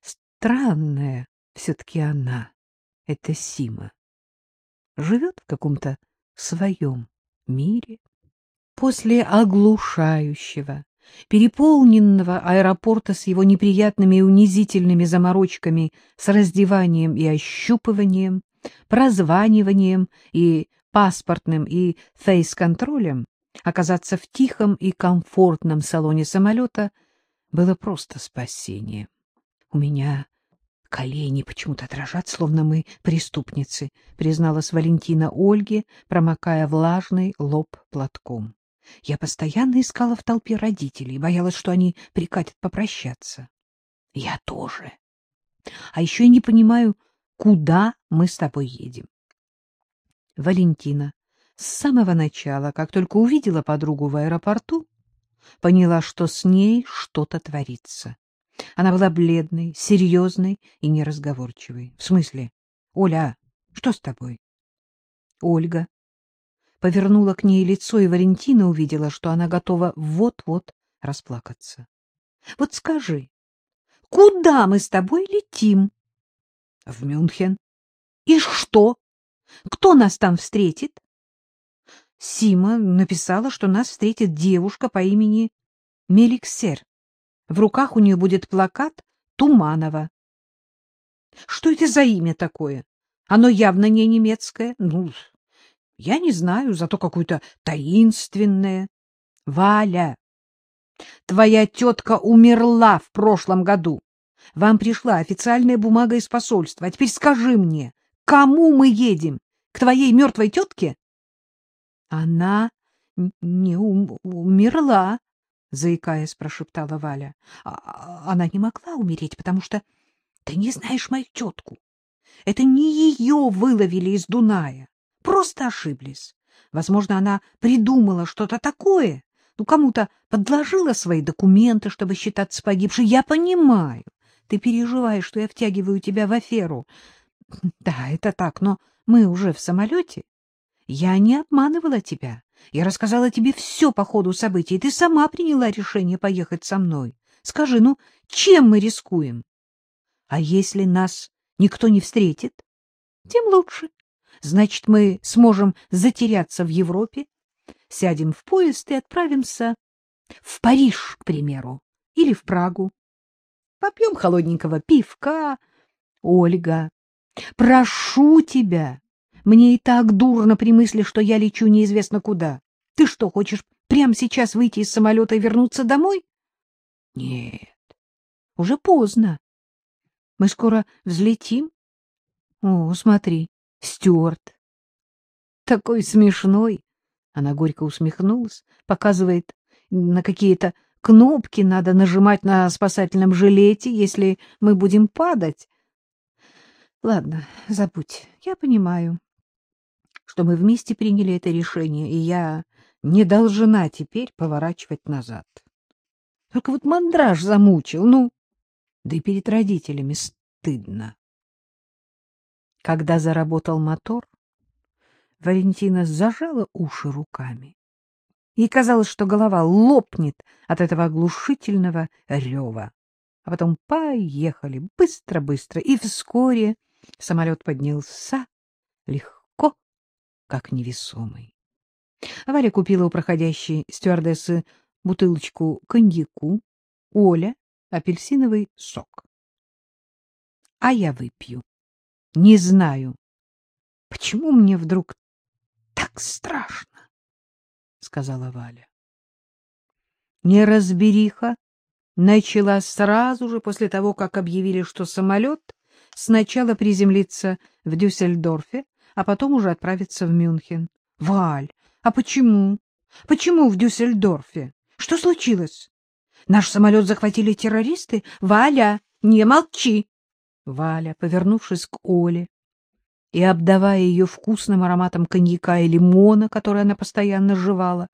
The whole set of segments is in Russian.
Странная все-таки она, эта Сима. Живет в каком-то своем мире. После оглушающего, переполненного аэропорта с его неприятными и унизительными заморочками с раздеванием и ощупыванием, прозваниванием и паспортным и фейс-контролем, оказаться в тихом и комфортном салоне самолета было просто спасением. У меня колени почему-то дрожат, словно мы преступницы, призналась Валентина Ольге, промокая влажный лоб платком. Я постоянно искала в толпе родителей, боялась, что они прикатят попрощаться. Я тоже. А еще я не понимаю, куда мы с тобой едем. Валентина с самого начала, как только увидела подругу в аэропорту, поняла, что с ней что-то творится. Она была бледной, серьезной и неразговорчивой. — В смысле? Оля, что с тобой? Ольга повернула к ней лицо, и Валентина увидела, что она готова вот-вот расплакаться. — Вот скажи, куда мы с тобой летим? — В Мюнхен. — И что? Кто нас там встретит? Сима написала, что нас встретит девушка по имени Меликсер. В руках у нее будет плакат Туманова. Что это за имя такое? Оно явно не немецкое. Ну, я не знаю, зато какое-то таинственное. Валя, твоя тетка умерла в прошлом году. Вам пришла официальная бумага из посольства. А теперь скажи мне, кому мы едем? К твоей мертвой тетке? Она не ум умерла, заикаясь, прошептала Валя. А она не могла умереть, потому что ты не знаешь мою тетку. Это не ее выловили из Дуная. Просто ошиблись. Возможно, она придумала что-то такое. Ну, кому-то подложила свои документы, чтобы считаться погибшей. Я понимаю. Ты переживаешь, что я втягиваю тебя в аферу. Да, это так, но мы уже в самолете. Я не обманывала тебя. Я рассказала тебе все по ходу событий, ты сама приняла решение поехать со мной. Скажи, ну, чем мы рискуем? А если нас никто не встретит? Тем лучше. Значит, мы сможем затеряться в Европе, сядем в поезд и отправимся в Париж, к примеру, или в Прагу. Попьем холодненького пивка. Ольга, прошу тебя, мне и так дурно при мысли, что я лечу неизвестно куда. Ты что, хочешь прямо сейчас выйти из самолета и вернуться домой? Нет, уже поздно. Мы скоро взлетим. О, смотри, Стюарт. Такой смешной. Она горько усмехнулась, показывает на какие-то кнопки надо нажимать на спасательном жилете, если мы будем падать. Ладно, забудь, я понимаю что мы вместе приняли это решение, и я не должна теперь поворачивать назад. Только вот мандраж замучил, ну, да и перед родителями стыдно. Когда заработал мотор, Валентина зажала уши руками. Ей казалось, что голова лопнет от этого оглушительного рева. А потом поехали быстро-быстро, и вскоре самолет поднялся легко как невесомый. Валя купила у проходящей стюардессы бутылочку коньяку, Оля — апельсиновый сок. А я выпью. Не знаю, почему мне вдруг так страшно, — сказала Валя. Неразбериха начала сразу же после того, как объявили, что самолет сначала приземлится в Дюссельдорфе, а потом уже отправиться в Мюнхен. — Валь, а почему? Почему в Дюссельдорфе? Что случилось? Наш самолет захватили террористы? Валя, не молчи! Валя, повернувшись к Оле и обдавая ее вкусным ароматом коньяка и лимона, который она постоянно жевала,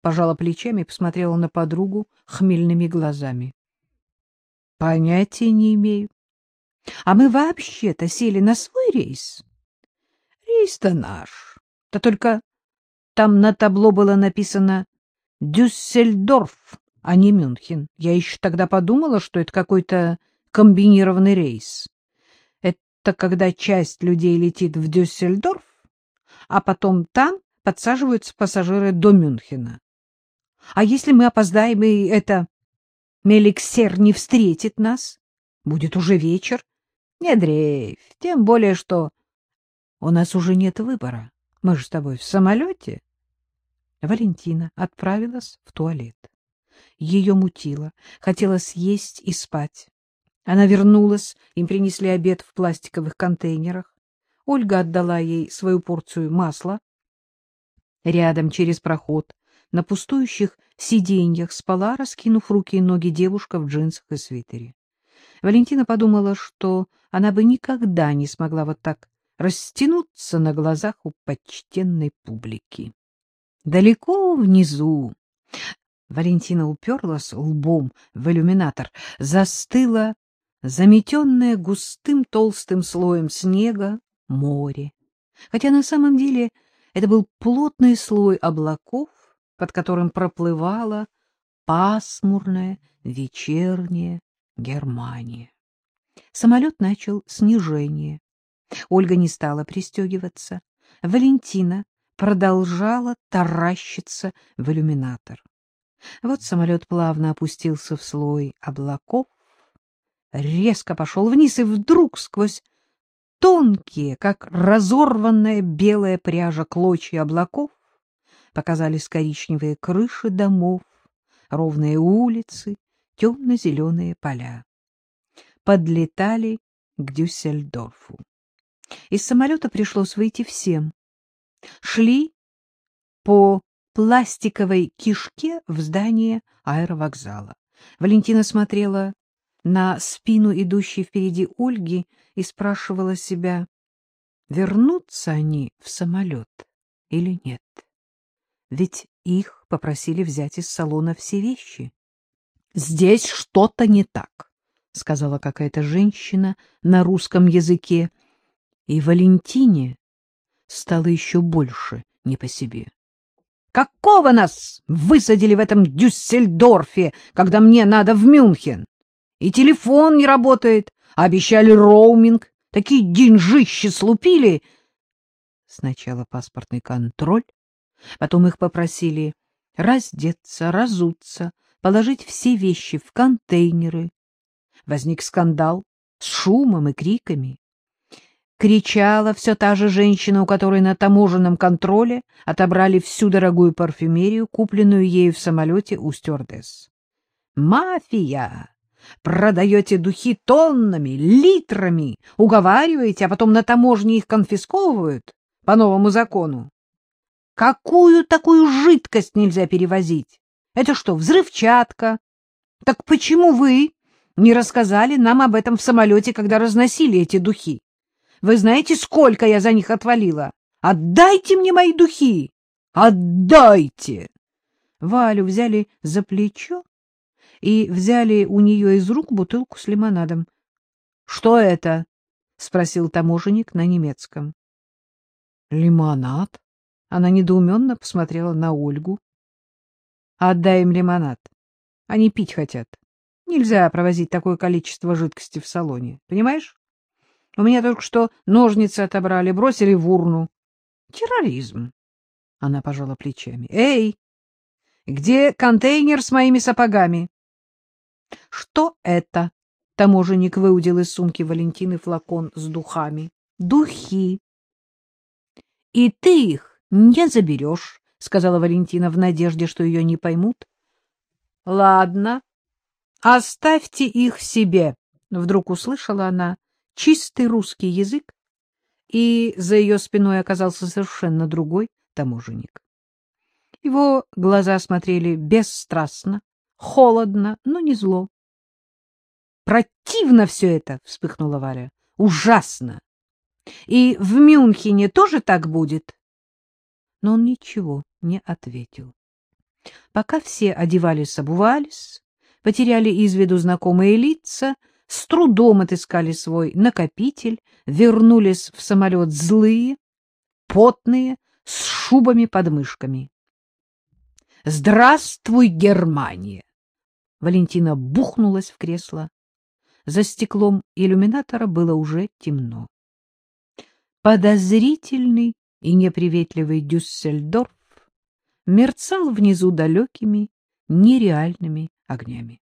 пожала плечами и посмотрела на подругу хмельными глазами. — Понятия не имею. А мы вообще-то сели на свой рейс? Рейс-то наш. Да только там на табло было написано «Дюссельдорф», а не Мюнхен. Я еще тогда подумала, что это какой-то комбинированный рейс. Это когда часть людей летит в Дюссельдорф, а потом там подсаживаются пассажиры до Мюнхена. А если мы опоздаем, и это Меликсер не встретит нас, будет уже вечер? Не дрейф, тем более, что у нас уже нет выбора. Мы же с тобой в самолете. Валентина отправилась в туалет. Ее мутило, хотела съесть и спать. Она вернулась, им принесли обед в пластиковых контейнерах. Ольга отдала ей свою порцию масла. Рядом, через проход, на пустующих сиденьях спала, раскинув руки и ноги девушка в джинсах и свитере. Валентина подумала, что она бы никогда не смогла вот так растянуться на глазах у почтенной публики. Далеко внизу Валентина уперлась лбом в иллюминатор, застыла, заметенное густым толстым слоем снега, море. Хотя на самом деле это был плотный слой облаков, под которым проплывала пасмурная вечерняя Германия. Самолет начал снижение. Ольга не стала пристегиваться. Валентина продолжала таращиться в иллюминатор. Вот самолет плавно опустился в слой облаков, резко пошел вниз, и вдруг сквозь тонкие, как разорванная белая пряжа клочья облаков, показались коричневые крыши домов, ровные улицы, темно-зеленые поля. Подлетали к Дюссельдорфу. Из самолета пришлось выйти всем. Шли по пластиковой кишке в здание аэровокзала. Валентина смотрела на спину идущей впереди Ольги и спрашивала себя, вернутся они в самолет или нет. Ведь их попросили взять из салона все вещи. — Здесь что-то не так, — сказала какая-то женщина на русском языке, и Валентине стало еще больше не по себе. Какого нас высадили в этом Дюссельдорфе, когда мне надо в Мюнхен? И телефон не работает, а обещали роуминг. Такие деньжищи слупили. Сначала паспортный контроль, потом их попросили раздеться, разуться, положить все вещи в контейнеры. Возник скандал с шумом и криками кричала все та же женщина, у которой на таможенном контроле отобрали всю дорогую парфюмерию, купленную ею в самолете у стюардесс. «Мафия! Продаете духи тоннами, литрами, уговариваете, а потом на таможне их конфисковывают по новому закону. Какую такую жидкость нельзя перевозить? Это что, взрывчатка? Так почему вы не рассказали нам об этом в самолете, когда разносили эти духи? Вы знаете, сколько я за них отвалила? Отдайте мне мои духи! Отдайте!» Валю взяли за плечо и взяли у нее из рук бутылку с лимонадом. — Что это? — спросил таможенник на немецком. — Лимонад? Она недоуменно посмотрела на Ольгу. — Отдай им лимонад. Они пить хотят. Нельзя провозить такое количество жидкости в салоне. Понимаешь? У меня только что ножницы отобрали, бросили в урну. Терроризм. Она пожала плечами. Эй, где контейнер с моими сапогами? Что это? Таможенник выудил из сумки Валентины флакон с духами. Духи. И ты их не заберешь, сказала Валентина в надежде, что ее не поймут. Ладно, оставьте их себе, вдруг услышала она чистый русский язык, и за ее спиной оказался совершенно другой таможенник. Его глаза смотрели бесстрастно, холодно, но не зло. «Противно все это!» — вспыхнула Варя. «Ужасно! И в Мюнхене тоже так будет?» Но он ничего не ответил. Пока все одевались, обувались, потеряли из виду знакомые лица — с трудом отыскали свой накопитель, вернулись в самолет злые, потные, с шубами под мышками. «Здравствуй, Германия!» Валентина бухнулась в кресло. За стеклом иллюминатора было уже темно. Подозрительный и неприветливый Дюссельдорф мерцал внизу далекими, нереальными огнями.